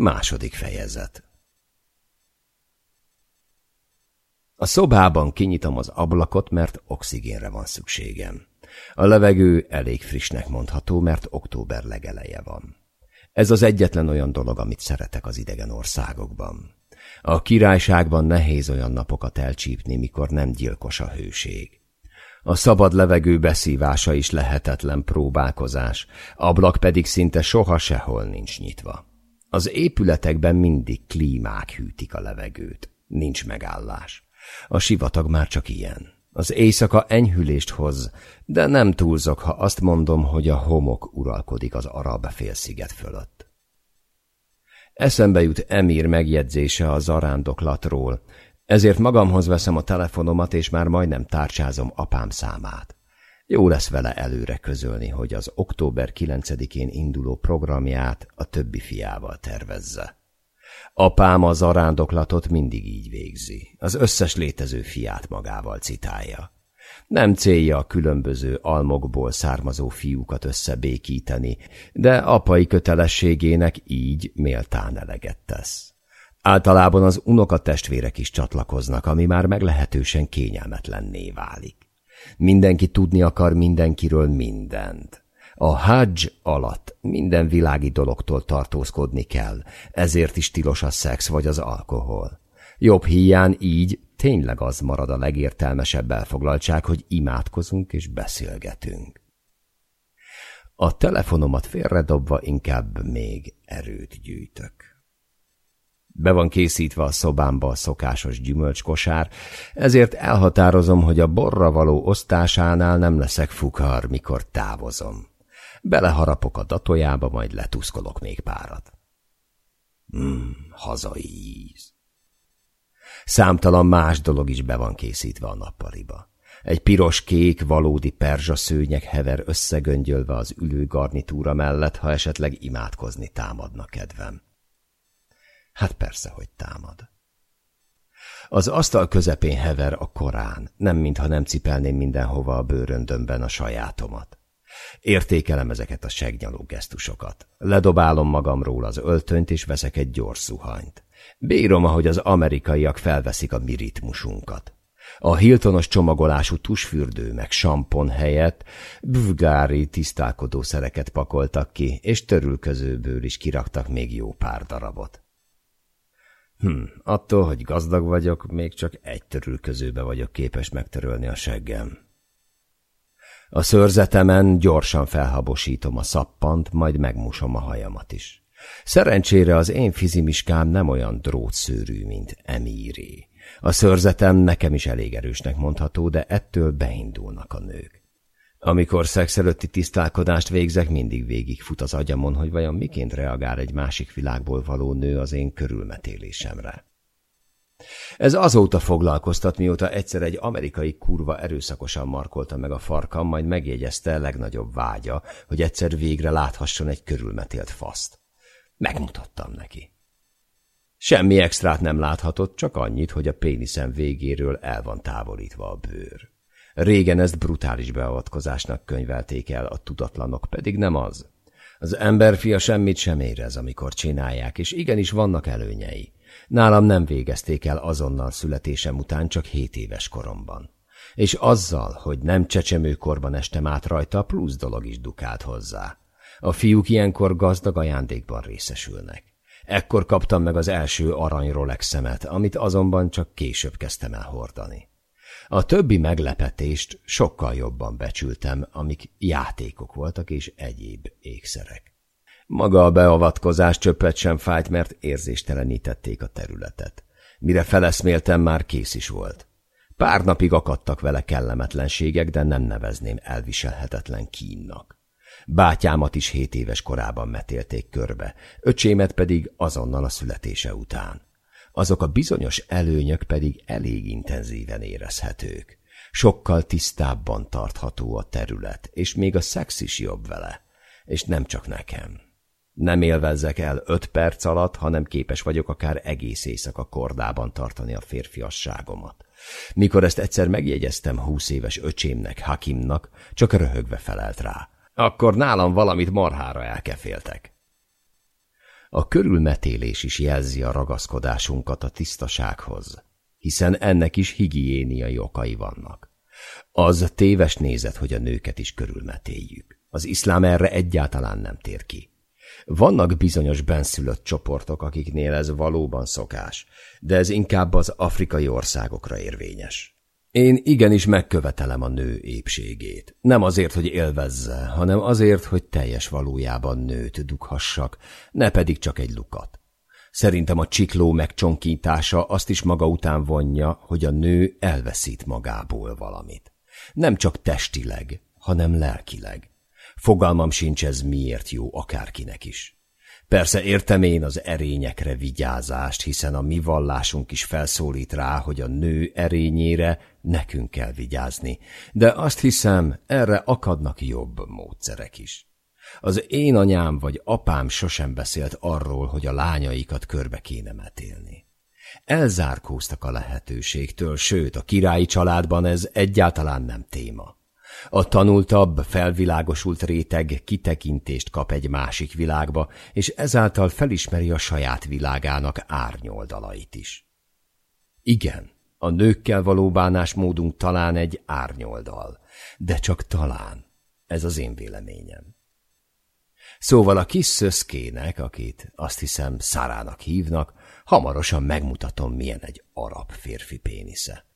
Második fejezet A szobában kinyitom az ablakot, mert oxigénre van szükségem. A levegő elég frissnek mondható, mert október legeleje van. Ez az egyetlen olyan dolog, amit szeretek az idegen országokban. A királyságban nehéz olyan napokat elcsípni, mikor nem gyilkos a hőség. A szabad levegő beszívása is lehetetlen próbálkozás, ablak pedig szinte soha sehol nincs nyitva. Az épületekben mindig klímák hűtik a levegőt, nincs megállás. A sivatag már csak ilyen. Az éjszaka enyhülést hoz, de nem túlzok, ha azt mondom, hogy a homok uralkodik az arab félsziget fölött. Eszembe jut Emír megjegyzése a zarándoklatról, ezért magamhoz veszem a telefonomat, és már majdnem tárcsázom apám számát. Jó lesz vele előre közölni, hogy az október 9-én induló programját a többi fiával tervezze. Apám a zarándoklatot mindig így végzi. Az összes létező fiát magával citálja. Nem célja a különböző almokból származó fiúkat összebékíteni, de apai kötelességének így méltán eleget tesz. Általában az unokatestvérek is csatlakoznak, ami már meglehetősen kényelmetlenné válik. Mindenki tudni akar mindenkiről mindent. A hajj alatt minden világi dologtól tartózkodni kell, ezért is tilos a szex vagy az alkohol. Jobb hiány így tényleg az marad a legértelmesebb elfoglaltság, hogy imádkozunk és beszélgetünk. A telefonomat félredobva inkább még erőt gyűjtök. Be van készítve a szobámba a szokásos gyümölcskosár, ezért elhatározom, hogy a borra való osztásánál nem leszek fukar, mikor távozom. Beleharapok a datójába, majd letuszkolok még párat. Hmm, hazai íz. Számtalan más dolog is be van készítve a nappaliba. Egy piros-kék, valódi perzsa szőnyeg hever összegöngyölve az ülő garnitúra mellett, ha esetleg imádkozni támadna kedvem. Hát persze, hogy támad. Az asztal közepén hever a korán, nem mintha nem cipelném mindenhova a bőröndömben a sajátomat. Értékelem ezeket a segnyaló gesztusokat. Ledobálom magamról az öltönyt, és veszek egy gyors szuhanyt. Bírom, ahogy az amerikaiak felveszik a mi ritmusunkat. A Hiltonos csomagolású tusfürdő meg sampon helyett bvgári tisztálkodó szereket pakoltak ki, és törülközőből is kiraktak még jó pár darabot. Hm, attól, hogy gazdag vagyok, még csak egy törülközőbe vagyok képes megtörölni a seggem. A szörzetemen gyorsan felhabosítom a szappant, majd megmusom a hajamat is. Szerencsére az én fizimiskám nem olyan drótszőrű, mint Emíré. A szörzetem nekem is elég erősnek mondható, de ettől beindulnak a nők. Amikor szex előtti tisztálkodást végzek, mindig végigfut az agyamon, hogy vajon miként reagál egy másik világból való nő az én körülmetélésemre. Ez azóta foglalkoztat, mióta egyszer egy amerikai kurva erőszakosan markolta meg a farkam, majd megjegyezte legnagyobb vágya, hogy egyszer végre láthasson egy körülmetélt faszt. Megmutattam neki. Semmi extrát nem láthatott, csak annyit, hogy a péniszem végéről el van távolítva a bőr. Régen ezt brutális beavatkozásnak könyvelték el, a tudatlanok pedig nem az. Az emberfia semmit sem érez, amikor csinálják, és igenis vannak előnyei. Nálam nem végezték el azonnal születésem után, csak hét éves koromban. És azzal, hogy nem csecsemőkorban estem át rajta, plusz dolog is dukált hozzá. A fiúk ilyenkor gazdag ajándékban részesülnek. Ekkor kaptam meg az első arany Rolexemet, amit azonban csak később kezdtem el hordani. A többi meglepetést sokkal jobban becsültem, amik játékok voltak és egyéb ékszerek. Maga a beavatkozás csöppet sem fájt, mert érzéstelenítették a területet. Mire feleszméltem, már kész is volt. Pár napig akadtak vele kellemetlenségek, de nem nevezném elviselhetetlen kínnak. Bátyámat is hét éves korában metélték körbe, öcsémet pedig azonnal a születése után. Azok a bizonyos előnyök pedig elég intenzíven érezhetők. Sokkal tisztábban tartható a terület, és még a szex is jobb vele. És nem csak nekem. Nem élvezzek el öt perc alatt, hanem képes vagyok akár egész éjszaka kordában tartani a férfiasságomat. Mikor ezt egyszer megjegyeztem húsz éves öcsémnek, Hakimnak, csak röhögve felelt rá. Akkor nálam valamit marhára elkeféltek. A körülmetélés is jelzi a ragaszkodásunkat a tisztasághoz, hiszen ennek is higiéniai okai vannak. Az téves nézet, hogy a nőket is körülmetéljük. Az iszlám erre egyáltalán nem tér ki. Vannak bizonyos benszülött csoportok, akiknél ez valóban szokás, de ez inkább az afrikai országokra érvényes. Én igenis megkövetelem a nő épségét. Nem azért, hogy élvezze, hanem azért, hogy teljes valójában nőt dughassak, ne pedig csak egy lukat. Szerintem a csikló megcsonkítása azt is maga után vonja, hogy a nő elveszít magából valamit. Nem csak testileg, hanem lelkileg. Fogalmam sincs ez miért jó akárkinek is. Persze értem én az erényekre vigyázást, hiszen a mi vallásunk is felszólít rá, hogy a nő erényére nekünk kell vigyázni, de azt hiszem, erre akadnak jobb módszerek is. Az én anyám vagy apám sosem beszélt arról, hogy a lányaikat körbe kéne metélni. Elzárkóztak a lehetőségtől, sőt, a királyi családban ez egyáltalán nem téma. A tanultabb, felvilágosult réteg kitekintést kap egy másik világba, és ezáltal felismeri a saját világának árnyoldalait is. Igen, a nőkkel való bánásmódunk talán egy árnyoldal, de csak talán. Ez az én véleményem. Szóval a kis szöszkének, akit azt hiszem Szárának hívnak, hamarosan megmutatom, milyen egy arab férfi pénisze.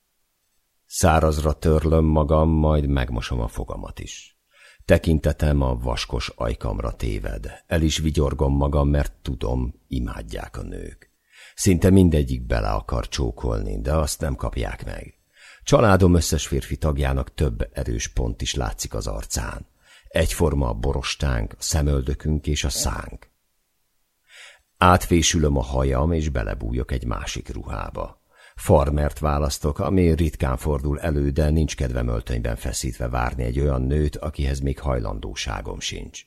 Szárazra törlöm magam, majd megmosom a fogamat is. Tekintetem a vaskos ajkamra téved. El is vigyorgom magam, mert tudom, imádják a nők. Szinte mindegyik bele akar csókolni, de azt nem kapják meg. Családom összes férfi tagjának több erős pont is látszik az arcán. Egyforma a borostánk, a szemöldökünk és a szánk. Átfésülöm a hajam, és belebújok egy másik ruhába. Farmert választok, ami ritkán fordul elő, de nincs kedvem öltönyben feszítve várni egy olyan nőt, akihez még hajlandóságom sincs.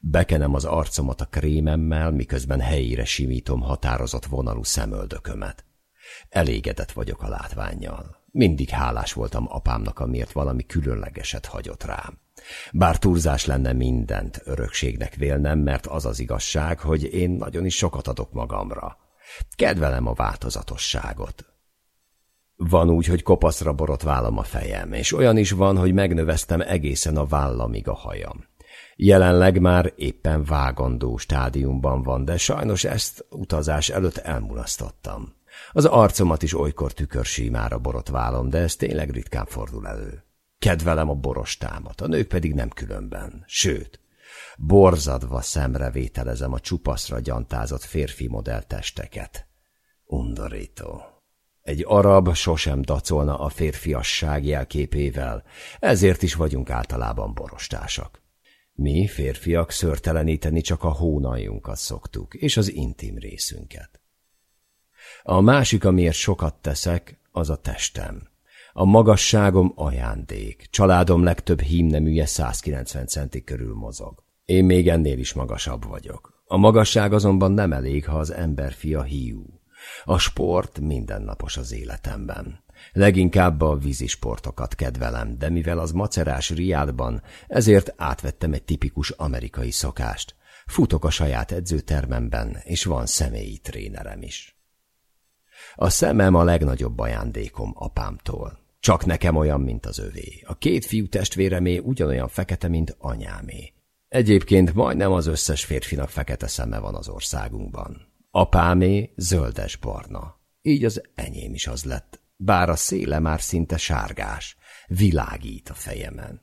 Bekenem az arcomat a krémemmel, miközben helyére simítom határozott vonalú szemöldökömet. Elégedett vagyok a látványjal. Mindig hálás voltam apámnak, amiért valami különlegeset hagyott rám. Bár túlzás lenne mindent örökségnek vélnem, mert az az igazság, hogy én nagyon is sokat adok magamra. Kedvelem a változatosságot. Van úgy, hogy kopaszra borotválom a fejem, és olyan is van, hogy megnöveztem egészen a vállamig a hajam. Jelenleg már éppen vágandó stádiumban van, de sajnos ezt utazás előtt elmulasztottam. Az arcomat is olykor tükörsímára borotválom, de ez tényleg ritkán fordul elő. Kedvelem a borostámat, a nők pedig nem különben. Sőt, borzadva szemre vételezem a csupaszra gyantázott férfi modelltesteket. Undorító. Egy arab sosem dacolna a férfiasság jelképével, ezért is vagyunk általában borostásak. Mi, férfiak, szörteleníteni csak a hónaljunkat szoktuk, és az intim részünket. A másik, amiért sokat teszek, az a testem. A magasságom ajándék, családom legtöbb hímneműje 190 centi körül mozog. Én még ennél is magasabb vagyok. A magasság azonban nem elég, ha az ember fia hiú. A sport mindennapos az életemben. Leginkább a vízisportokat kedvelem, de mivel az macerás riádban, ezért átvettem egy tipikus amerikai szokást. Futok a saját edzőtermemben, és van személyi trénerem is. A szemem a legnagyobb ajándékom apámtól. Csak nekem olyan, mint az övé. A két fiú testvéremé ugyanolyan fekete, mint anyámé. Egyébként majdnem az összes férfinak fekete szeme van az országunkban. Apámé zöldes-barna. Így az enyém is az lett, bár a széle már szinte sárgás, világít a fejemen.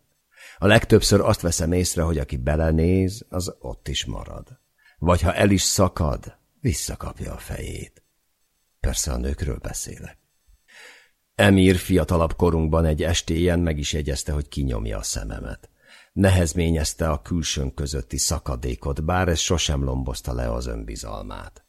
A legtöbbször azt veszem észre, hogy aki belenéz, az ott is marad. Vagy ha el is szakad, visszakapja a fejét. Persze a nőkről beszélek. Emír fiatalabb korunkban egy estéjen meg is jegyezte, hogy kinyomja a szememet. Nehezményezte a külsőn közötti szakadékot, bár ez sosem lombozta le az önbizalmát.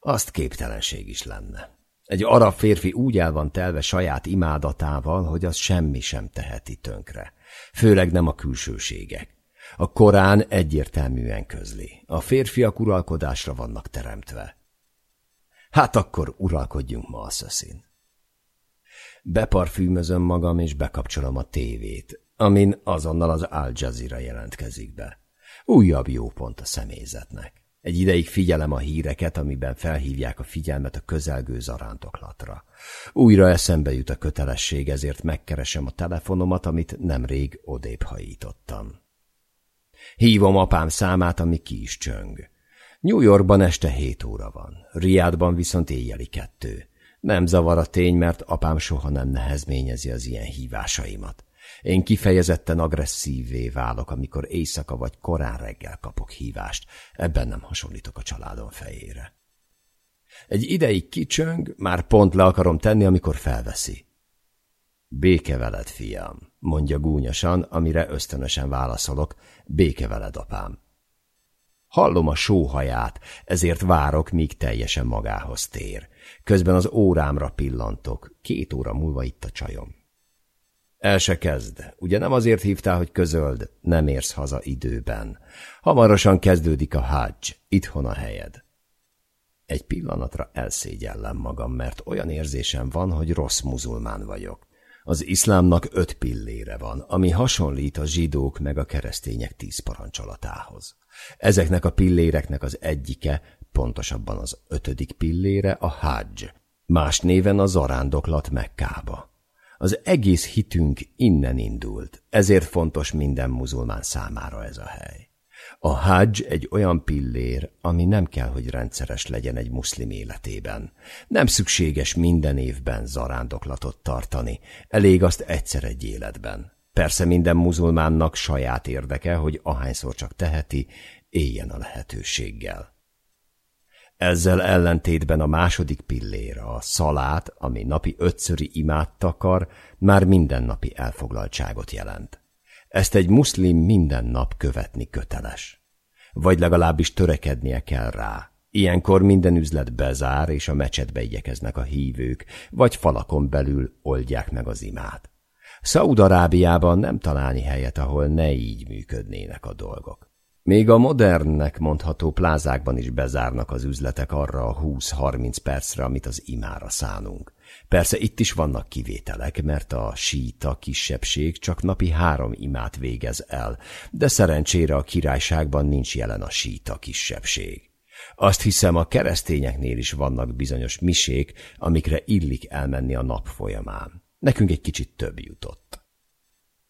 Azt képtelenség is lenne. Egy arab férfi úgy el van telve saját imádatával, hogy az semmi sem teheti tönkre. Főleg nem a külsőségek. A Korán egyértelműen közli. A férfiak uralkodásra vannak teremtve. Hát akkor uralkodjunk ma a szöszin. Beparfűmözöm magam, és bekapcsolom a tévét, amin azonnal az Al Jazeera jelentkezik be. Újabb jó pont a személyzetnek. Egy ideig figyelem a híreket, amiben felhívják a figyelmet a közelgő zarándoklatra. Újra eszembe jut a kötelesség, ezért megkeresem a telefonomat, amit nemrég odébb hajítottam. Hívom apám számát, ami ki is csöng. New Yorkban este hét óra van, Riádban viszont éjjeli kettő. Nem zavar a tény, mert apám soha nem nehezményezi az ilyen hívásaimat. Én kifejezetten agresszívvé válok, amikor éjszaka vagy korán reggel kapok hívást. Ebben nem hasonlítok a családom fejére. Egy ideig kicsöng, már pont le akarom tenni, amikor felveszi. Béke veled, fiam, mondja gúnyosan, amire ösztönösen válaszolok. Béke veled, apám. Hallom a sóhaját, ezért várok, míg teljesen magához tér. Közben az órámra pillantok. Két óra múlva itt a csajom. El se kezd. Ugye nem azért hívtál, hogy közöld, nem érsz haza időben. Hamarosan kezdődik a hajj, itthon a helyed. Egy pillanatra elszégyellem magam, mert olyan érzésem van, hogy rossz muzulmán vagyok. Az iszlámnak öt pillére van, ami hasonlít a zsidók meg a keresztények tíz parancsolatához. Ezeknek a pilléreknek az egyike, pontosabban az ötödik pillére a hajj, más néven a zarándoklat Mekkába. Az egész hitünk innen indult, ezért fontos minden muzulmán számára ez a hely. A hajj egy olyan pillér, ami nem kell, hogy rendszeres legyen egy muszlim életében. Nem szükséges minden évben zarándoklatot tartani, elég azt egyszer egy életben. Persze minden muzulmánnak saját érdeke, hogy ahányszor csak teheti, éljen a lehetőséggel. Ezzel ellentétben a második pillér, a szalát, ami napi ötszöri imát takar, már mindennapi elfoglaltságot jelent. Ezt egy muszlim minden nap követni köteles. Vagy legalábbis törekednie kell rá. Ilyenkor minden üzlet bezár, és a mecsetbe igyekeznek a hívők, vagy falakon belül oldják meg az imát. Szaúd-Arábiában nem találni helyet, ahol ne így működnének a dolgok. Még a modernnek mondható plázákban is bezárnak az üzletek arra a 20-30 percre, amit az imára szánunk. Persze itt is vannak kivételek, mert a síta kisebbség csak napi három imát végez el, de szerencsére a királyságban nincs jelen a síta kisebbség. Azt hiszem, a keresztényeknél is vannak bizonyos misék, amikre illik elmenni a nap folyamán. Nekünk egy kicsit több jutott.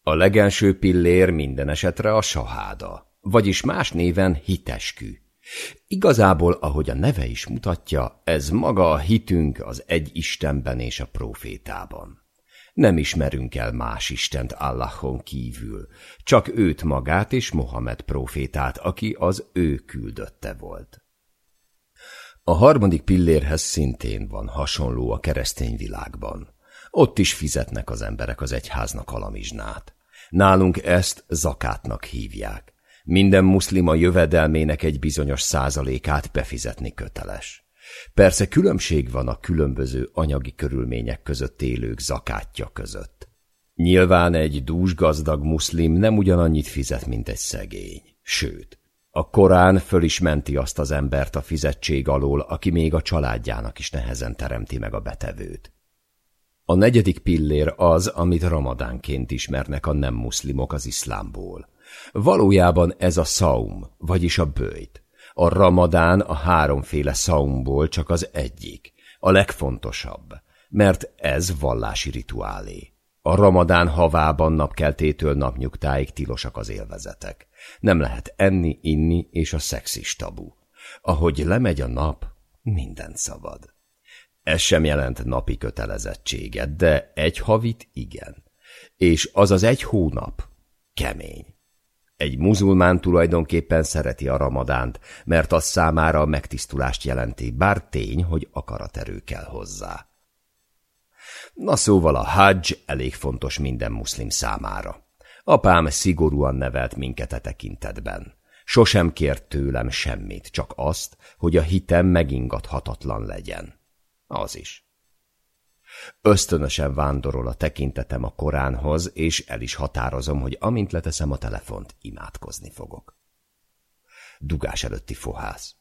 A legelső pillér minden esetre a saháda vagyis más néven hiteskü. Igazából, ahogy a neve is mutatja, ez maga a hitünk az egy Istenben és a profétában. Nem ismerünk el más Istent Allahon kívül, csak őt magát és Mohamed profétát, aki az ő küldötte volt. A harmadik pillérhez szintén van hasonló a keresztény világban. Ott is fizetnek az emberek az egyháznak alamizsnát. Nálunk ezt zakátnak hívják. Minden muszlim a jövedelmének egy bizonyos százalékát befizetni köteles. Persze különbség van a különböző anyagi körülmények között élők zakátja között. Nyilván egy dúsgazdag muszlim nem ugyanannyit fizet, mint egy szegény. Sőt, a Korán föl is menti azt az embert a fizetség alól, aki még a családjának is nehezen teremti meg a betevőt. A negyedik pillér az, amit ramadánként ismernek a nem muszlimok az iszlámból. Valójában ez a szaum, vagyis a bőjt. A ramadán a háromféle szaumból csak az egyik, a legfontosabb, mert ez vallási rituálé. A ramadán havában napkeltétől napnyugtáig tilosak az élvezetek. Nem lehet enni, inni, és a szex is tabu. Ahogy lemegy a nap, minden szabad. Ez sem jelent napi kötelezettséget, de egy havit igen. És az az egy hónap kemény. Egy muzulmán tulajdonképpen szereti a ramadánt, mert az számára a megtisztulást jelenti, bár tény, hogy akaraterő kell hozzá. Na szóval a hajj elég fontos minden muszlim számára. Apám szigorúan nevelt minket e tekintetben. Sosem kért tőlem semmit, csak azt, hogy a hitem megingathatatlan legyen. Az is. Ösztönösen vándorol a tekintetem a Koránhoz, és el is határozom, hogy amint leteszem a telefont, imádkozni fogok. Dugás előtti fohász.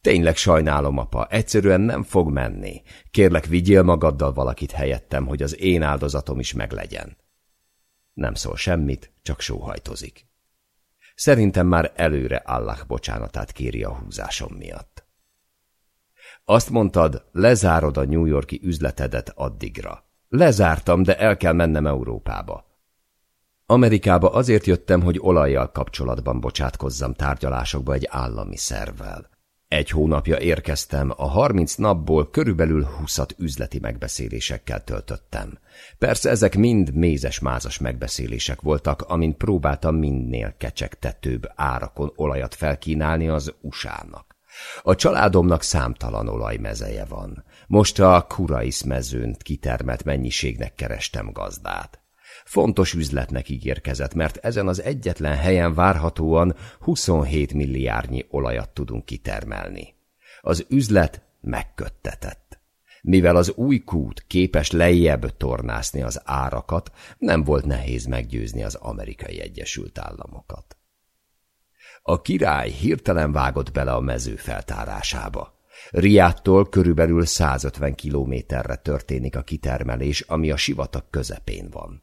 Tényleg sajnálom, apa, egyszerűen nem fog menni. Kérlek, vigyél magaddal valakit helyettem, hogy az én áldozatom is meglegyen. Nem szól semmit, csak sóhajtozik. Szerintem már előre Allah bocsánatát kéri a húzásom miatt. Azt mondtad, lezárod a New Yorki üzletedet addigra. Lezártam, de el kell mennem Európába. Amerikába azért jöttem, hogy olajjal kapcsolatban bocsátkozzam tárgyalásokba egy állami szervvel. Egy hónapja érkeztem, a harminc napból körülbelül húszat üzleti megbeszélésekkel töltöttem. Persze ezek mind mézes-mázas megbeszélések voltak, amin próbáltam mindnél kecsegtetőbb árakon olajat felkínálni az USA-nak. A családomnak számtalan olajmezeje van. Most a Kurais mezőn kitermelt mennyiségnek kerestem gazdát. Fontos üzletnek ígérkezett, mert ezen az egyetlen helyen várhatóan 27 milliárdnyi olajat tudunk kitermelni. Az üzlet megköttetett. Mivel az új kút képes lejjebb tornászni az árakat, nem volt nehéz meggyőzni az amerikai Egyesült Államokat. A király hirtelen vágott bele a mező feltárásába. Riától körülbelül 150 kilométerre történik a kitermelés, ami a sivatag közepén van.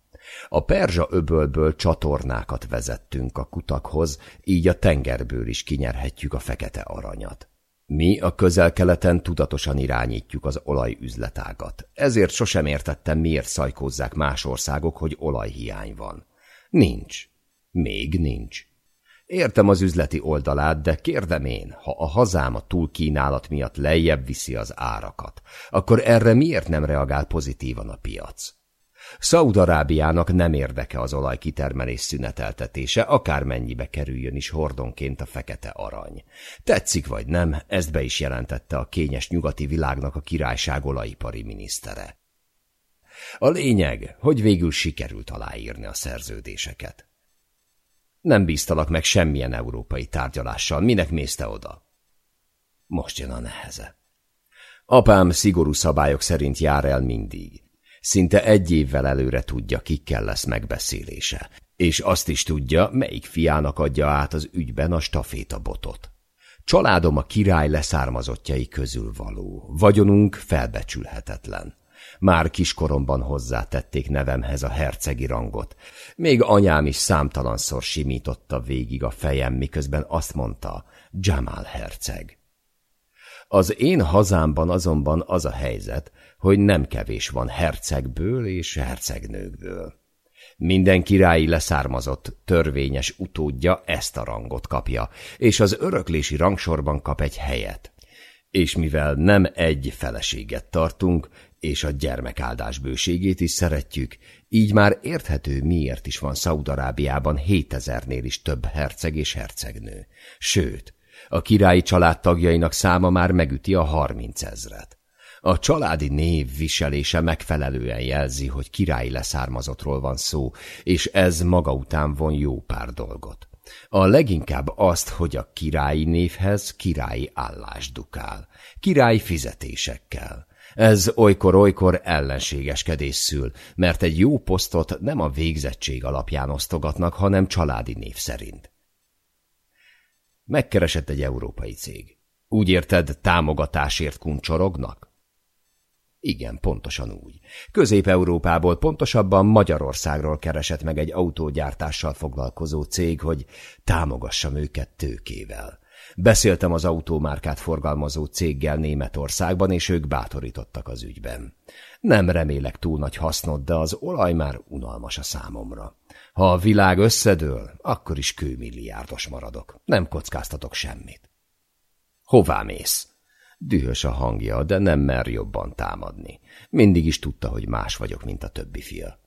A Perzsa öbölből csatornákat vezettünk a kutakhoz, így a tengerből is kinyerhetjük a fekete aranyat. Mi a közel-keleten tudatosan irányítjuk az olajüzletágat. Ezért sosem értettem, miért szajkózzák más országok, hogy olajhiány van. Nincs. Még nincs. Értem az üzleti oldalát, de kérdem én, ha a hazám a túlkínálat miatt lejjebb viszi az árakat, akkor erre miért nem reagál pozitívan a piac? Szaudarábiának nem érdeke az olaj kitermelés szüneteltetése, akármennyibe kerüljön is hordonként a fekete arany. Tetszik vagy nem, ezt be is jelentette a kényes nyugati világnak a királyság olajipari minisztere. A lényeg, hogy végül sikerült aláírni a szerződéseket. Nem bíztalak meg semmilyen európai tárgyalással, minek mész oda? Most jön a neheze. Apám szigorú szabályok szerint jár el mindig. Szinte egy évvel előre tudja, kikkel lesz megbeszélése, és azt is tudja, melyik fiának adja át az ügyben a stafétabotot. Családom a király leszármazottjai közül való, vagyonunk felbecsülhetetlen. Már kiskoromban hozzátették nevemhez a hercegi rangot. Még anyám is számtalanszor simította végig a fejem, miközben azt mondta, Jamal herceg. Az én hazámban azonban az a helyzet, hogy nem kevés van hercegből és hercegnőkből. Minden királyi leszármazott, törvényes utódja ezt a rangot kapja, és az öröklési rangsorban kap egy helyet. És mivel nem egy feleséget tartunk, és a gyermekáldás bőségét is szeretjük, így már érthető, miért is van Szaudarábiában 7000-nél is több herceg és hercegnő. Sőt, a királyi család tagjainak száma már megüti a 30 ezret. A családi név viselése megfelelően jelzi, hogy királyi leszármazottról van szó, és ez maga után von jó pár dolgot. A leginkább azt, hogy a királyi névhez királyi állás dukál, királyi fizetésekkel. Ez olykor-olykor ellenségeskedés szül, mert egy jó posztot nem a végzettség alapján osztogatnak, hanem családi név szerint. Megkeresett egy európai cég. Úgy érted, támogatásért kuncsorognak? Igen, pontosan úgy. Közép-Európából, pontosabban Magyarországról keresett meg egy autógyártással foglalkozó cég, hogy támogassam őket tőkével. Beszéltem az autómárkát forgalmazó céggel Németországban, és ők bátorítottak az ügyben. Nem remélek túl nagy hasznot, de az olaj már unalmas a számomra. Ha a világ összedől, akkor is kőmilliárdos maradok. Nem kockáztatok semmit. Hová mész? Dühös a hangja, de nem mer jobban támadni. Mindig is tudta, hogy más vagyok, mint a többi fia.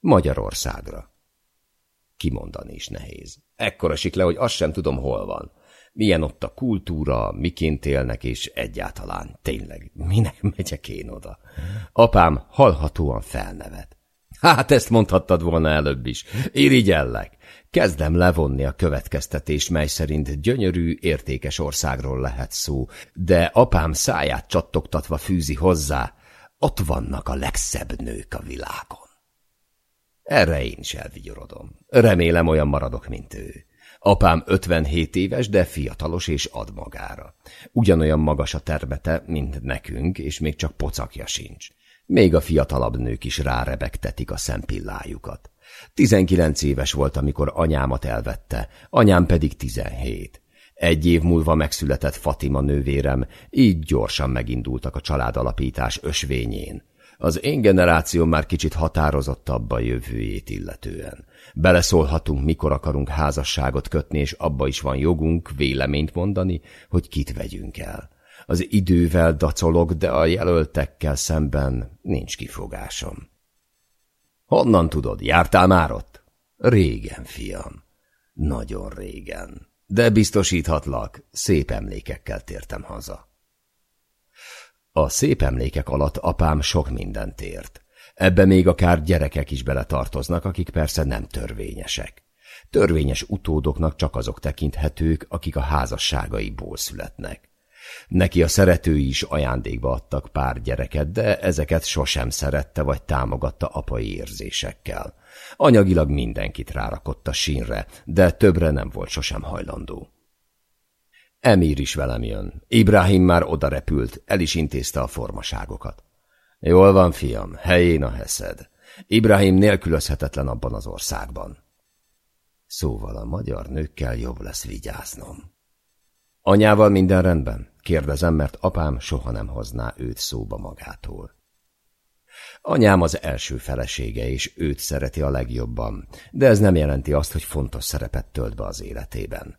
Magyarországra. Kimondani is nehéz. Ekkora sik le, hogy azt sem tudom, hol van. Milyen ott a kultúra, miként élnek, és egyáltalán, tényleg, minek megyek én oda? Apám hallhatóan felnevet. Hát ezt mondhattad volna előbb is. Irigyellek. Kezdem levonni a következtetést, mely szerint gyönyörű, értékes országról lehet szó, de apám száját csattogtatva fűzi hozzá, ott vannak a legszebb nők a világon. Erre én is elvigyorodom. Remélem olyan maradok, mint ő. Apám 57 éves, de fiatalos és ad magára. Ugyanolyan magas a termete, mint nekünk, és még csak pocakja sincs. Még a fiatalabb nők is rárebegtetik a szempillájukat. Tizenkilenc éves volt, amikor anyámat elvette, anyám pedig tizenhét. Egy év múlva megszületett Fatima nővérem, így gyorsan megindultak a családalapítás ösvényén. Az én generációm már kicsit határozottabb a jövőjét illetően. Beleszólhatunk, mikor akarunk házasságot kötni, és abba is van jogunk véleményt mondani, hogy kit vegyünk el. Az idővel dacolok, de a jelöltekkel szemben nincs kifogásom. Honnan tudod, jártál már ott? Régen, fiam. Nagyon régen. De biztosíthatlak, szép emlékekkel tértem haza. A szép emlékek alatt apám sok mindent ért. Ebbe még akár gyerekek is beletartoznak, akik persze nem törvényesek. Törvényes utódoknak csak azok tekinthetők, akik a házasságaiból születnek. Neki a szeretői is ajándékba adtak pár gyereket, de ezeket sosem szerette vagy támogatta apai érzésekkel. Anyagilag mindenkit rárakott a sínre, de többre nem volt sosem hajlandó. Emír is velem jön. Ibrahim már oda repült, el is intézte a formaságokat. Jól van, fiam, helyén a heszed. Ibrahim nélkülözhetetlen abban az országban. Szóval a magyar nőkkel jobb lesz vigyáznom. Anyával minden rendben? Kérdezem, mert apám soha nem hozná őt szóba magától. Anyám az első felesége, és őt szereti a legjobban, de ez nem jelenti azt, hogy fontos szerepet tölt be az életében.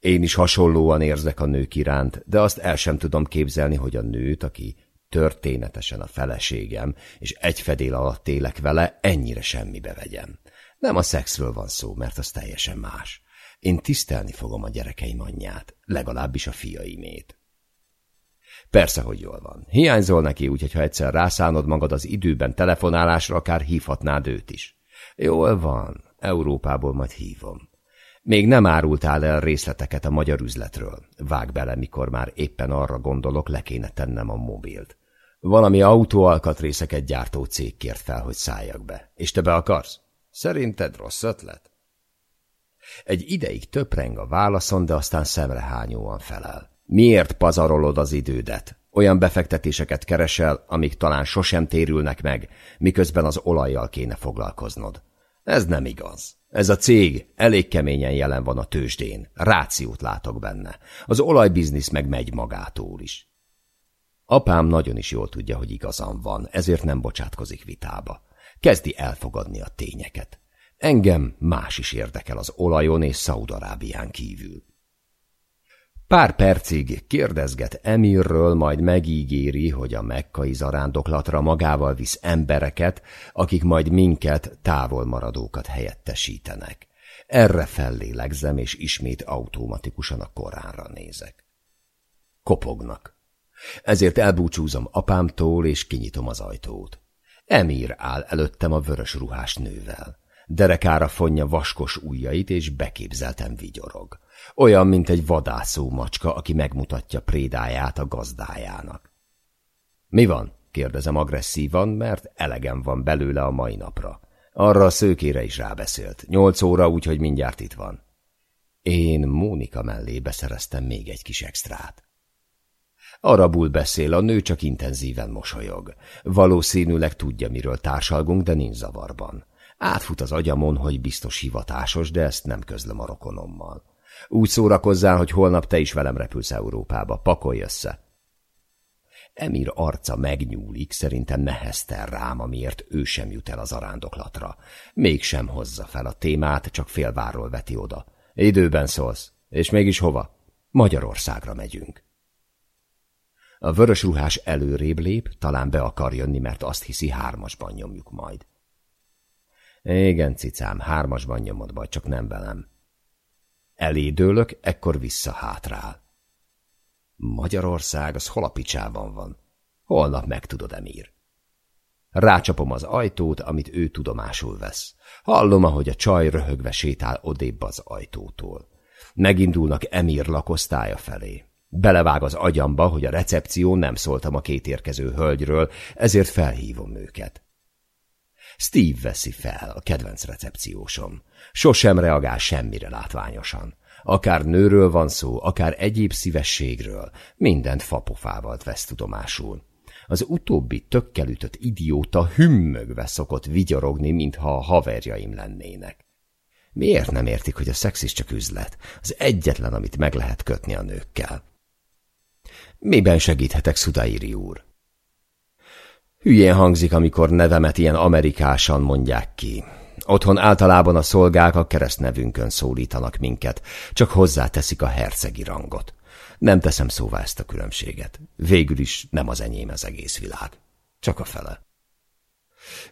Én is hasonlóan érzek a nők iránt, de azt el sem tudom képzelni, hogy a nőt, aki történetesen a feleségem, és egy fedél alatt élek vele, ennyire semmibe vegyem. Nem a szexről van szó, mert az teljesen más. Én tisztelni fogom a gyerekeim anyját, legalábbis a fiaimét. Persze, hogy jól van. Hiányzol neki, úgyhogy ha egyszer rászánod magad az időben telefonálásra, akár hívhatnád őt is. Jól van, Európából majd hívom. Még nem árultál el részleteket a magyar üzletről. Vág bele, mikor már éppen arra gondolok, le kéne tennem a mobilt. Valami autóalkatrészeket gyártó cég kért fel, hogy szálljak be. És te be akarsz? Szerinted rossz ötlet? Egy ideig töpreng a válaszon, de aztán szemrehányóan felel. Miért pazarolod az idődet? Olyan befektetéseket keresel, amik talán sosem térülnek meg, miközben az olajjal kéne foglalkoznod. Ez nem igaz. Ez a cég elég keményen jelen van a tőzsdén. Rációt látok benne. Az olajbiznisz meg megy magától is. Apám nagyon is jól tudja, hogy igazam van, ezért nem bocsátkozik vitába. Kezdi elfogadni a tényeket. Engem más is érdekel az olajon és Szaudarábián kívül. Pár percig kérdezget Emirről, majd megígéri, hogy a mekkai zarándoklatra magával visz embereket, akik majd minket, távolmaradókat helyettesítenek. Erre fellélegzem, és ismét automatikusan a koránra nézek. Kopognak. Ezért elbúcsúzom apámtól, és kinyitom az ajtót. Emír áll előttem a vörös ruhás nővel. Derekára fonja vaskos ujjait, és beképzelten vigyorog. Olyan, mint egy vadászó macska, aki megmutatja prédáját a gazdájának. Mi van? kérdezem agresszívan, mert elegem van belőle a mai napra. Arra a szőkére is rábeszélt. Nyolc óra, úgyhogy mindjárt itt van. Én Mónika mellé beszereztem még egy kis extrát. Arabul beszél, a nő csak intenzíven mosolyog. Valószínűleg tudja, miről társalgunk, de nincs zavarban. Átfut az agyamon, hogy biztos hivatásos, de ezt nem közlöm a rokonommal. Úgy szórakozzál, hogy holnap te is velem repülsz Európába. Pakolj össze! Emir arca megnyúlik, szerintem neheztel rám, amiért ő sem jut el az arándoklatra. Mégsem hozza fel a témát, csak félvárról veti oda. Időben szólsz. És mégis hova? Magyarországra megyünk. A vörös ruhás előrébb lép, talán be akar jönni, mert azt hiszi, hármasban nyomjuk majd. Igen, cicám, hármasban nyomod vagy, csak nem velem. Elédőlök, ekkor vissza hátrál. Magyarország, az hol a picsában van? Holnap megtudod, Emír. Rácsapom az ajtót, amit ő tudomásul vesz. Hallom, ahogy a csaj röhögve sétál odébb az ajtótól. Megindulnak Emír lakosztálya felé. Belevág az agyamba, hogy a recepció nem szóltam a két érkező hölgyről, ezért felhívom őket. Steve veszi fel, a kedvenc recepciósom. Sosem reagál semmire látványosan. Akár nőről van szó, akár egyéb szívességről, mindent fapofával vesz tudomásul. Az utóbbi tökkel ütött idióta hümmögve szokott vigyorogni, mintha a haverjaim lennének. Miért nem értik, hogy a szex is csak üzlet? Az egyetlen, amit meg lehet kötni a nőkkel. Miben segíthetek, Szudairi úr? Hülyén hangzik, amikor nevemet ilyen amerikásan mondják ki. Otthon általában a szolgák a keresztnevünkön szólítanak minket, csak hozzáteszik a hercegi rangot. Nem teszem szóvá ezt a különbséget. Végül is nem az enyém az egész világ. Csak a fele.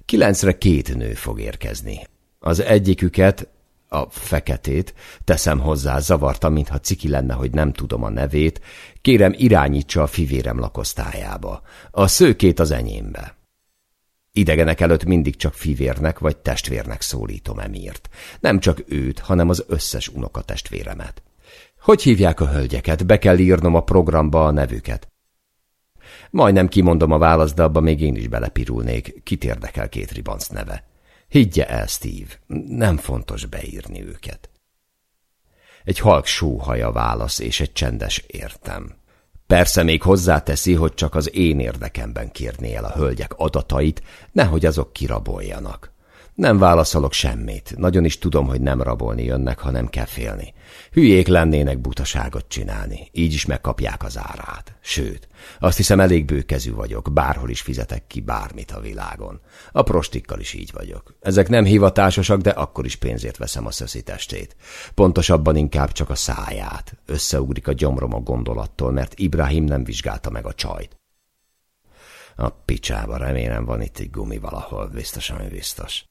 Kilencre két nő fog érkezni. Az egyiküket, a feketét, teszem hozzá, zavarta, mintha ciki lenne, hogy nem tudom a nevét, kérem irányítsa a fivérem lakosztályába, a szőkét az enyémbe. Idegenek előtt mindig csak fivérnek vagy testvérnek szólítom emirt. Nem csak őt, hanem az összes unokatestvéremet. Hogy hívják a hölgyeket? Be kell írnom a programba a nevüket. Majdnem kimondom a választ, de abba még én is belepirulnék. Kit érdekel két ribanc neve? Higgye el, Steve, nem fontos beírni őket. Egy halk sóhaja válasz és egy csendes értem. Persze még hozzáteszi, hogy csak az én érdekemben kérné el a hölgyek adatait, nehogy azok kiraboljanak. Nem válaszolok semmit. Nagyon is tudom, hogy nem rabolni jönnek, hanem kell félni. Hülyék lennének butaságot csinálni. Így is megkapják az árát. Sőt, azt hiszem elég bőkezű vagyok, bárhol is fizetek ki bármit a világon. A prostikkal is így vagyok. Ezek nem hivatásosak, de akkor is pénzért veszem a szöszi. Pontosabban inkább csak a száját. Összeugrik a gyomrom a gondolattól, mert Ibrahim nem vizsgálta meg a csajt. A picsába remélem van itt egy gumi valahol, biztos, ami biztos.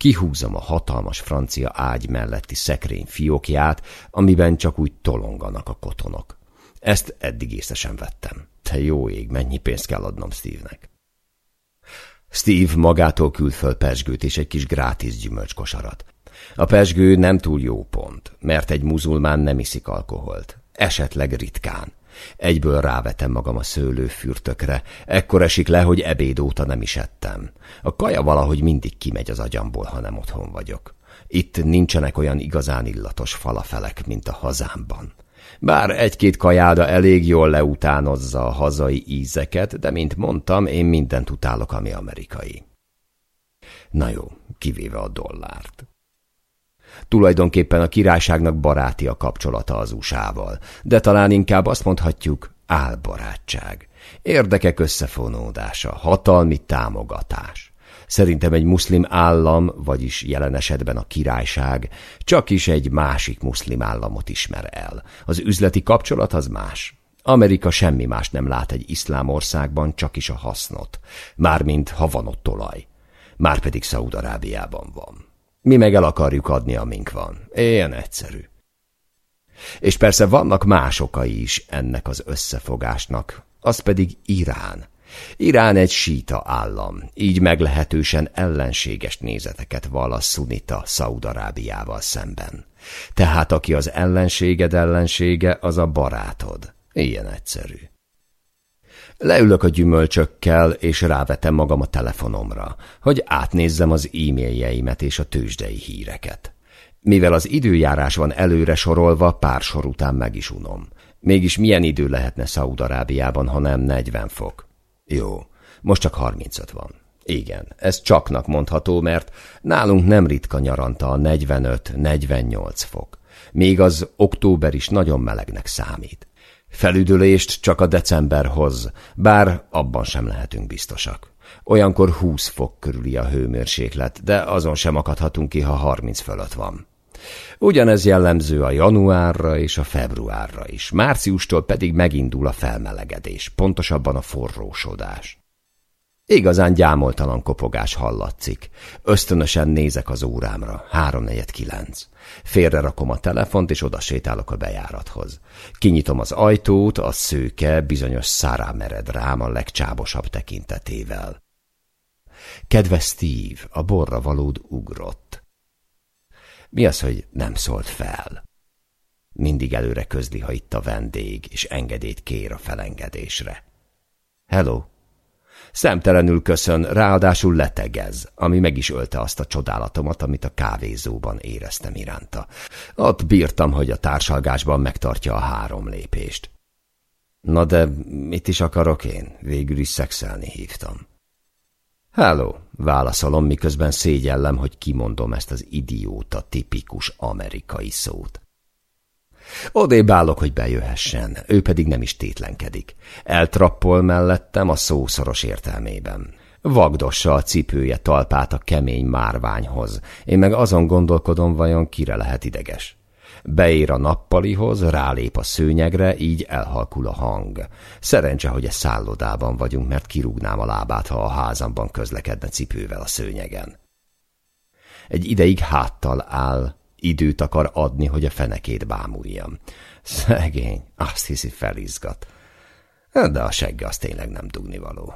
Kihúzom a hatalmas francia ágy melletti szekrény fiókját, amiben csak úgy tolonganak a kotonok. Ezt eddig észre sem vettem. Te jó ég, mennyi pénzt kell adnom Steve-nek. Steve magától küld föl pesgőt és egy kis grátis gyümölcskosarat. A pesgő nem túl jó pont, mert egy muzulmán nem iszik alkoholt. Esetleg ritkán. Egyből rávetem magam a szőlőfürtökre, ekkor esik le, hogy ebéd óta nem is ettem. A kaja valahogy mindig kimegy az agyamból, ha nem otthon vagyok. Itt nincsenek olyan igazán illatos falafelek, mint a hazámban. Bár egy-két kajáda elég jól leutánozza a hazai ízeket, de mint mondtam, én mindent utálok, ami amerikai. Na jó, kivéve a dollárt. Tulajdonképpen a királyságnak baráti a kapcsolata az USA-val, de talán inkább azt mondhatjuk álbarátság. Érdekek összefonódása, hatalmi támogatás. Szerintem egy muszlim állam, vagyis jelen esetben a királyság, csak is egy másik muszlim államot ismer el. Az üzleti kapcsolat az más. Amerika semmi más nem lát egy iszlám országban, csak is a hasznot. Mármint, ha van ott olaj. Márpedig Szaúd-Arábiában van. Mi meg el akarjuk adni, amink van. Ilyen egyszerű. És persze vannak más okai is ennek az összefogásnak, az pedig Irán. Irán egy síta állam, így meglehetősen ellenséges nézeteket val a szunita Szaudarábiával szemben. Tehát aki az ellenséged ellensége, az a barátod. Ilyen egyszerű. Leülök a gyümölcsökkel, és rávetem magam a telefonomra, hogy átnézzem az e-mailjeimet és a tőzsdei híreket. Mivel az időjárás van előre sorolva, pár sor után meg is unom. Mégis milyen idő lehetne Szaúd-Arábiában, ha nem 40 fok? Jó, most csak 35 van. Igen, ez csaknak mondható, mert nálunk nem ritka nyaranta a 45-48 fok. Még az október is nagyon melegnek számít. Felüdülést csak a december hoz, bár abban sem lehetünk biztosak. Olyankor 20 fok körüli a hőmérséklet, de azon sem akadhatunk ki, ha 30 fölött van. Ugyanez jellemző a januárra és a februárra is, márciustól pedig megindul a felmelegedés, pontosabban a forrósodás. Igazán gyámoltalan kopogás hallatszik. Ösztönösen nézek az órámra. Háromnegyed kilenc. Félre rakom a telefont, és oda sétálok a bejárathoz. Kinyitom az ajtót, a szőke bizonyos szárá mered rám a legcsábosabb tekintetével. Kedves Steve, a borra valód ugrott. Mi az, hogy nem szólt fel? Mindig előre közli, ha itt a vendég, és engedélyt kér a felengedésre. Hello! Szemtelenül köszön, ráadásul letegez, ami meg is ölte azt a csodálatomat, amit a kávézóban éreztem iránta. Ott bírtam, hogy a társalgásban megtartja a három lépést. Na de mit is akarok én? Végül is szexelni hívtam. Hello, válaszolom, miközben szégyellem, hogy kimondom ezt az idióta tipikus amerikai szót. Odébb állok, hogy bejöhessen, ő pedig nem is tétlenkedik. Eltrappol mellettem a szószoros értelmében. Vagdossa a cipője talpát a kemény márványhoz. Én meg azon gondolkodom, vajon kire lehet ideges. Beér a nappalihoz, rálép a szőnyegre, így elhalkul a hang. Szerencse, hogy egy szállodában vagyunk, mert kirúgnám a lábát, ha a házamban közlekedne cipővel a szőnyegen. Egy ideig háttal áll, időt akar adni, hogy a fenekét bámuljam. Szegény, azt hiszi felizgat. De a segge az tényleg nem dugnivaló.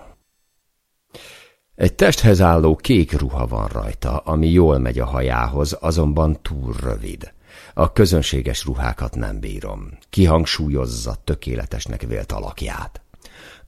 Egy testhez álló kék ruha van rajta, ami jól megy a hajához, azonban túl rövid. A közönséges ruhákat nem bírom. Kihangsúlyozza tökéletesnek vélt alakját.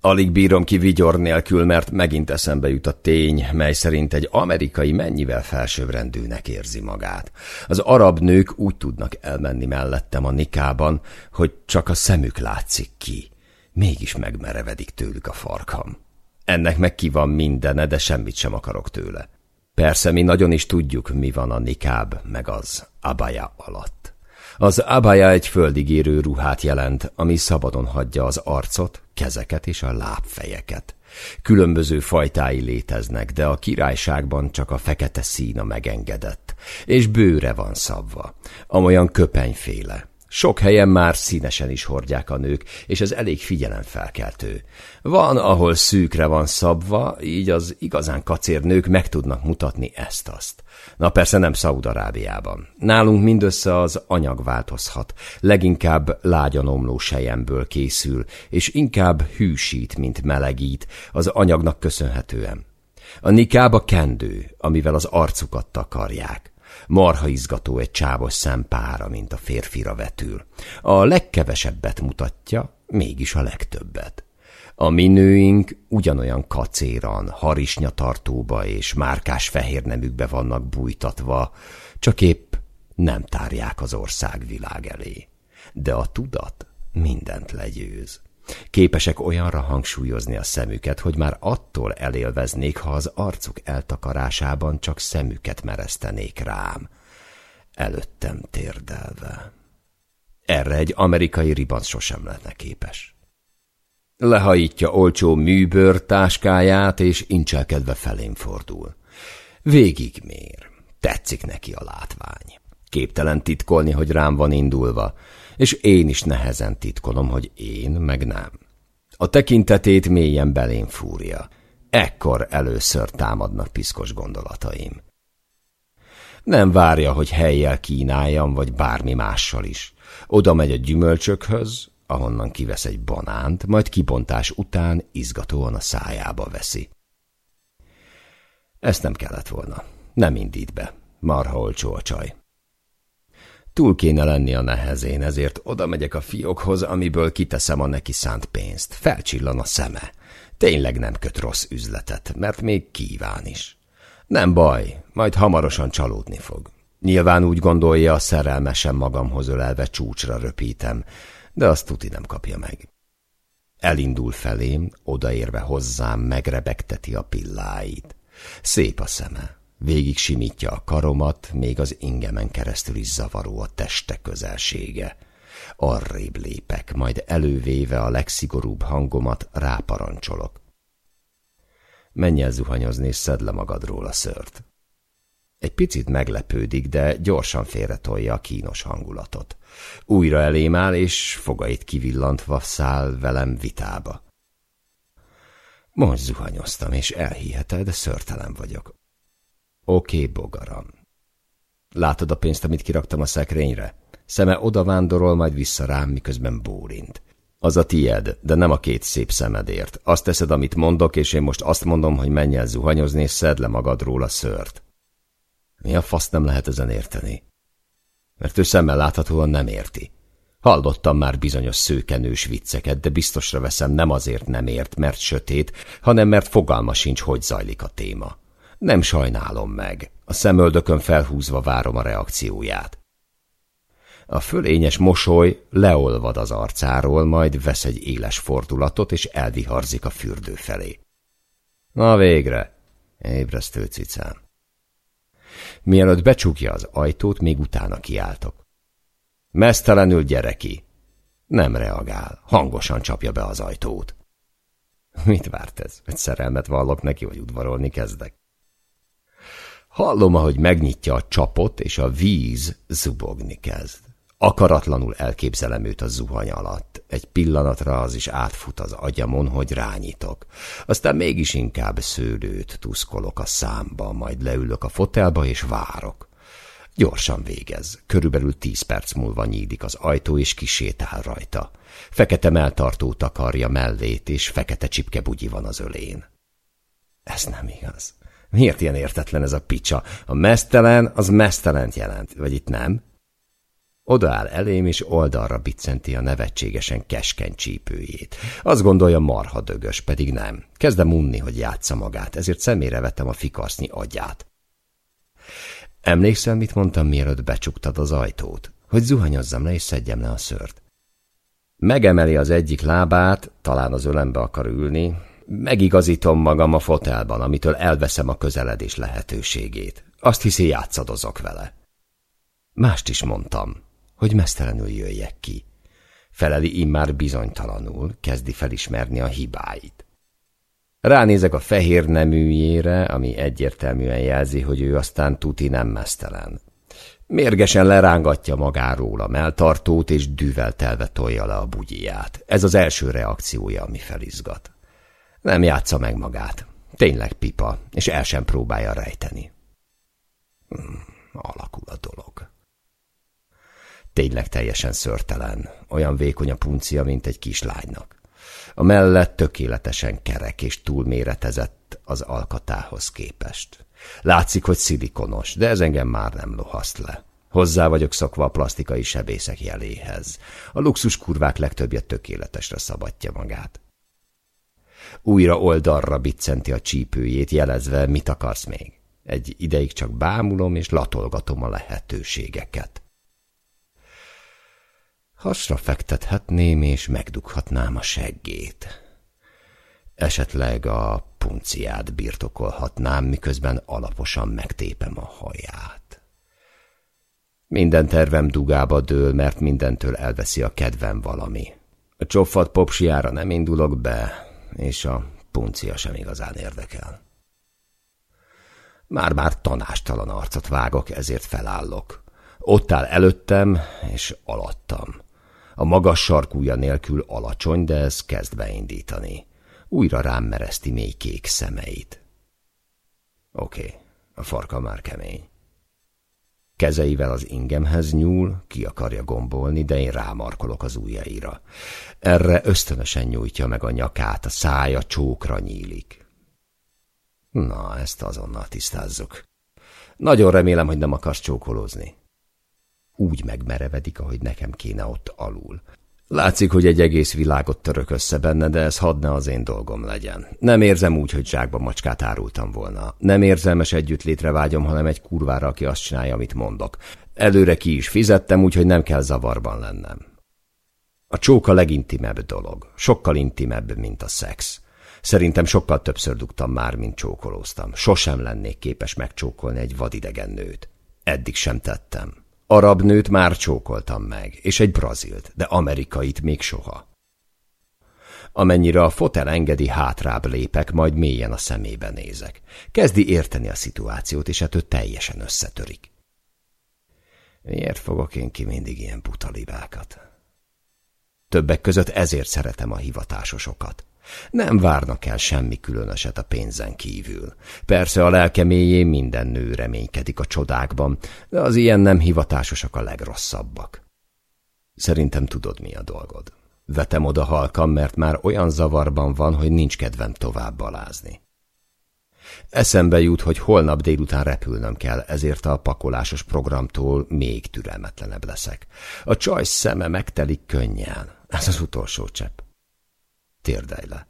Alig bírom ki vigyor nélkül, mert megint eszembe jut a tény, mely szerint egy amerikai mennyivel felsőbbrendűnek érzi magát. Az arab nők úgy tudnak elmenni mellettem a nikában, hogy csak a szemük látszik ki. Mégis megmerevedik tőlük a farkam. Ennek meg ki van mindene, de semmit sem akarok tőle. Persze mi nagyon is tudjuk, mi van a nikáb, meg az abaya alatt. Az abaya egy földigérő ruhát jelent, ami szabadon hagyja az arcot, kezeket és a lábfejeket. Különböző fajtái léteznek, de a királyságban csak a fekete szína megengedett, és bőre van szabva, amolyan köpenyféle. Sok helyen már színesen is hordják a nők, és ez elég figyelemfelkeltő. Van, ahol szűkre van szabva, így az igazán kacérnők meg tudnak mutatni ezt-azt. Na persze nem Szaudarábiában. Nálunk mindössze az anyag változhat. Leginkább lágyan omló sejemből készül, és inkább hűsít, mint melegít, az anyagnak köszönhetően. A nikába kendő, amivel az arcukat takarják. Marha izgató egy csávos szempára, mint a férfira vetül. A legkevesebbet mutatja, mégis a legtöbbet. A minőink ugyanolyan kacéran, harisnyatartóba és márkás fehérnemükbe vannak bújtatva, csak épp nem tárják az ország világ elé. De a tudat mindent legyőz. Képesek olyanra hangsúlyozni a szemüket, hogy már attól elélveznék, ha az arcuk eltakarásában csak szemüket meresztenék rám, előttem térdelve. Erre egy amerikai ribanc sosem lenne képes. Lehajítja olcsó műbőr táskáját, és incselkedve felém fordul. Végig mér. Tetszik neki a látvány. Képtelen titkolni, hogy rám van indulva, és én is nehezen titkolom, hogy én meg nem. A tekintetét mélyen belém fúrja. Ekkor először támadnak piszkos gondolataim. Nem várja, hogy helyjel kínáljam, vagy bármi mással is. Oda megy a gyümölcsökhöz, ahonnan kivesz egy banánt, majd kibontás után izgatóan a szájába veszi. Ezt nem kellett volna. Nem indít be. Marha olcsó a csaj. Túl kéne lenni a nehezén, ezért oda megyek a fiókhoz, amiből kiteszem a neki szánt pénzt. Felcsillan a szeme. Tényleg nem köt rossz üzletet, mert még kíván is. Nem baj, majd hamarosan csalódni fog. Nyilván úgy gondolja, a szerelmesen magamhoz ölelve csúcsra röpítem, de azt tuti nem kapja meg. Elindul felém, odaérve hozzám megrebegteti a pilláit. Szép a szeme, Végig simítja a karomat, még az ingemen keresztül is zavaró a teste közelsége. Arrébb lépek, majd elővéve a legszigorúbb hangomat ráparancsolok. Menj el zuhanyozni, és szedd le magadról a szört. Egy picit meglepődik, de gyorsan félretolja a kínos hangulatot. Újra elém áll, és fogait kivillantva száll velem vitába. Most zuhanyoztam, és elhiheted, szörtelen vagyok. Oké, okay, bogaram. Látod a pénzt, amit kiraktam a szekrényre? Szeme oda vándorol, majd vissza rám, miközben bólint. Az a tied, de nem a két szép szemedért. Azt teszed, amit mondok, és én most azt mondom, hogy menj el zuhanyozni, és szedd le magadról a szört. Mi a fasz nem lehet ezen érteni? Mert ő szemmel láthatóan nem érti. Hallottam már bizonyos szőkenős vicceket, de biztosra veszem nem azért nem ért, mert sötét, hanem mert fogalma sincs, hogy zajlik a téma. Nem sajnálom meg. A szemöldökön felhúzva várom a reakcióját. A fölényes mosoly leolvad az arcáról, majd vesz egy éles fordulatot, és elviharzik a fürdő felé. Na végre! Ébresztő cicám. Mielőtt becsukja az ajtót, még utána kiáltok. Mesztelenül gyere ki! Nem reagál, hangosan csapja be az ajtót. Mit várt ez? Egy szerelmet vallok neki, vagy udvarolni kezdek? Hallom, ahogy megnyitja a csapot, és a víz zubogni kezd. Akaratlanul elképzelem őt a zuhany alatt. Egy pillanatra az is átfut az agyamon, hogy rányítok. Aztán mégis inkább szőlőt tuszkolok a számba, majd leülök a fotelba és várok. Gyorsan végez. Körülbelül tíz perc múlva nyílik az ajtó, és kisétál rajta. Fekete melltartó takarja mellét, és fekete csipke van az ölén. Ez nem igaz. Miért ilyen értetlen ez a picsa? A mesztelen az mesztelent jelent, vagy itt nem? Odaáll elém, és oldalra biccenti a nevetségesen keskeny csípőjét. Azt gondolja marha dögös, pedig nem. Kezdem unni, hogy játsza magát, ezért szemére vettem a fikarsznyi agyát. Emlékszel, mit mondtam, mielőtt becsuktad az ajtót? Hogy zuhanyozzam le, és szedjem le a szört. Megemeli az egyik lábát, talán az ölembe akar ülni. Megigazítom magam a fotelban, amitől elveszem a közeledés lehetőségét. Azt hiszi, játszadozok vele. Mást is mondtam, hogy mesztelenül jöjjek ki. Feleli immár bizonytalanul, kezdi felismerni a hibáit. Ránézek a fehér neműjére, ami egyértelműen jelzi, hogy ő aztán tuti nem mesztelen. Mérgesen lerángatja magáról a melltartót, és dűvel telve tolja le a bugyiját. Ez az első reakciója, ami felizgat. Nem játsza meg magát. Tényleg pipa, és el sem próbálja rejteni. Hmm, alakul a dolog. Tényleg teljesen szörtelen, olyan vékony a puncia, mint egy kislánynak. A mellett tökéletesen kerek és túlméretezett az alkatához képest. Látszik, hogy szilikonos, de ez engem már nem lohaszt le. Hozzá vagyok szokva a plastikai sebészek jeléhez. A luxus kurvák legtöbbje tökéletesre szabadja magát. Újra oldalra biccenti a csípőjét, jelezve, mit akarsz még. Egy ideig csak bámulom és latolgatom a lehetőségeket. Hasra fektethetném, és megdughatnám a seggét. Esetleg a punciát birtokolhatnám, miközben alaposan megtépem a haját. Minden tervem dugába dől, mert mindentől elveszi a kedvem valami. A csofat popsiára nem indulok be, és a puncia sem igazán érdekel. Már-már tanástalan arcot vágok, ezért felállok. Ott áll előttem és alattam. A magas sarkúja nélkül alacsony, de ez kezd beindítani. Újra rám mereszti mély kék szemeit. Oké, okay, a farka már kemény. Kezeivel az ingemhez nyúl, ki akarja gombolni, de én rámarkolok az ujjaira. Erre ösztönösen nyújtja meg a nyakát, a szája csókra nyílik. Na, ezt azonnal tisztázzuk. Nagyon remélem, hogy nem akarsz csókolózni. Úgy megmerevedik, ahogy nekem kéne ott alul. Látszik, hogy egy egész világot török össze benne, de ez hadd ne az én dolgom legyen. Nem érzem úgy, hogy zsákba macskát árultam volna. Nem érzelmes együttlétre vágyom, hanem egy kurvára, aki azt csinálja, amit mondok. Előre ki is fizettem, úgyhogy nem kell zavarban lennem. A csók a legintimebb dolog. Sokkal intimebb, mint a szex. Szerintem sokkal többször dugtam már, mint csókolóztam. Sosem lennék képes megcsókolni egy vadidegen nőt. Eddig sem tettem. Arab nőt már csókoltam meg, és egy brazilt, de amerikait még soha. Amennyire a fotel engedi, hátrább lépek, majd mélyen a szemébe nézek. Kezdi érteni a szituációt, és ettől teljesen összetörik. Miért fogok én ki mindig ilyen butalibákat? Többek között ezért szeretem a hivatásosokat. Nem várnak el semmi különöset a pénzen kívül. Persze a lelke mélyén minden nő reménykedik a csodákban, de az ilyen nem hivatásosak a legrosszabbak. Szerintem tudod, mi a dolgod. Vetem oda halkam, mert már olyan zavarban van, hogy nincs kedvem tovább balázni. Eszembe jut, hogy holnap délután repülnöm kell, ezért a pakolásos programtól még türelmetlenebb leszek. A csajsz szeme megtelik könnyen. Ez az utolsó csepp térdelj le.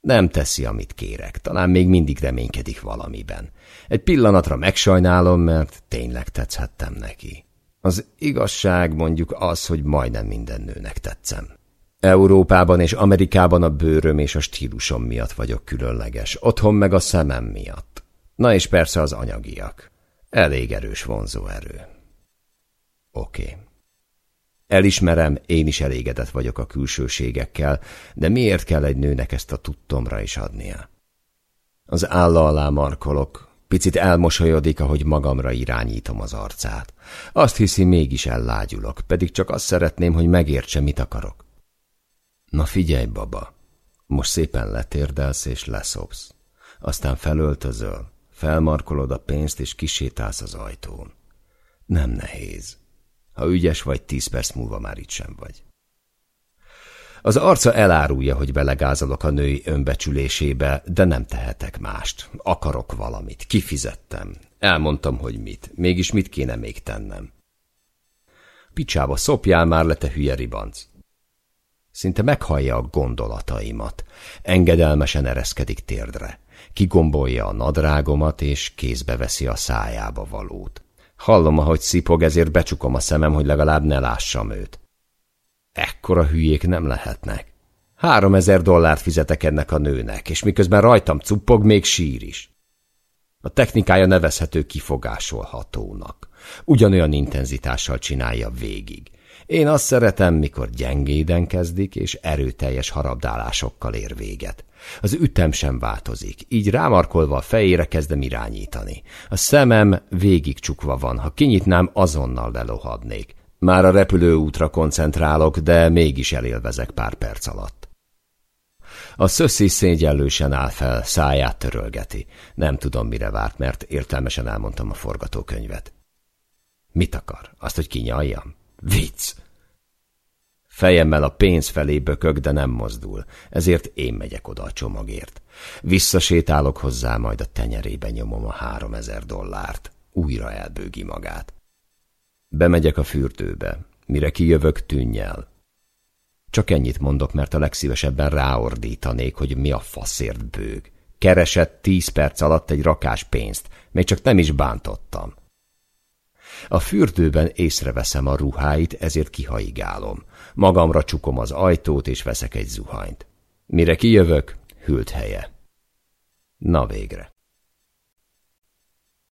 Nem teszi, amit kérek, talán még mindig reménykedik valamiben. Egy pillanatra megsajnálom, mert tényleg tetszhettem neki. Az igazság mondjuk az, hogy majdnem minden nőnek tetszem. Európában és Amerikában a bőröm és a stílusom miatt vagyok különleges, otthon meg a szemem miatt. Na és persze az anyagiak. Elég erős vonzóerő. Oké. Okay. Elismerem, én is elégedett vagyok a külsőségekkel, de miért kell egy nőnek ezt a tudtomra is adnia? Az álla alá markolok, picit elmosolyodik, ahogy magamra irányítom az arcát. Azt hiszi, mégis ellágyulok, pedig csak azt szeretném, hogy megértse, mit akarok. Na figyelj, baba, most szépen letérdelsz és leszopsz. Aztán felöltözöl, felmarkolod a pénzt és kisétálsz az ajtón. Nem nehéz. Ha ügyes vagy, tíz perc múlva már itt sem vagy. Az arca elárulja, hogy belegázolok a női önbecsülésébe, de nem tehetek mást. Akarok valamit, kifizettem. Elmondtam, hogy mit. Mégis mit kéne még tennem? Picsába szopjál már le, te hülye ribanc. Szinte meghallja a gondolataimat. Engedelmesen ereszkedik térdre. Kigombolja a nadrágomat, és kézbe veszi a szájába valót. Hallom, ahogy szipog, ezért becsukom a szemem, hogy legalább ne lássam őt. Ekkora hülyék nem lehetnek. Három ezer dollárt fizetek ennek a nőnek, és miközben rajtam cuppog, még sír is. A technikája nevezhető kifogásolhatónak. Ugyanolyan intenzitással csinálja végig. Én azt szeretem, mikor gyengéden kezdik, és erőteljes harabdálásokkal ér véget. Az ütem sem változik, így rámarkolva a fejére kezdem irányítani. A szemem végig csukva van, ha kinyitnám, azonnal lelohadnék. Már a repülőútra koncentrálok, de mégis elélvezek pár perc alatt. A szöszi szégyellősen áll fel, száját törölgeti. Nem tudom, mire várt, mert értelmesen elmondtam a forgatókönyvet. Mit akar? Azt, hogy kinyaljam? Vicc! Fejemmel a pénz felé bökök, de nem mozdul, ezért én megyek oda a csomagért. Visszasétálok hozzá, majd a tenyerébe nyomom a háromezer dollárt. Újra elbőgi magát. Bemegyek a fürdőbe. Mire kijövök, tűnj el. Csak ennyit mondok, mert a legszívesebben ráordítanék, hogy mi a faszért bőg. Keresett tíz perc alatt egy rakás pénzt, még csak nem is bántottam. A fürdőben észreveszem a ruháit, ezért kihaigálom. Magamra csukom az ajtót, és veszek egy zuhanyt. Mire kijövök, hűlt helye. Na végre.